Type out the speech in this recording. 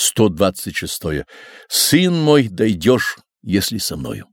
126. Сын мой, дойдешь, если со мною.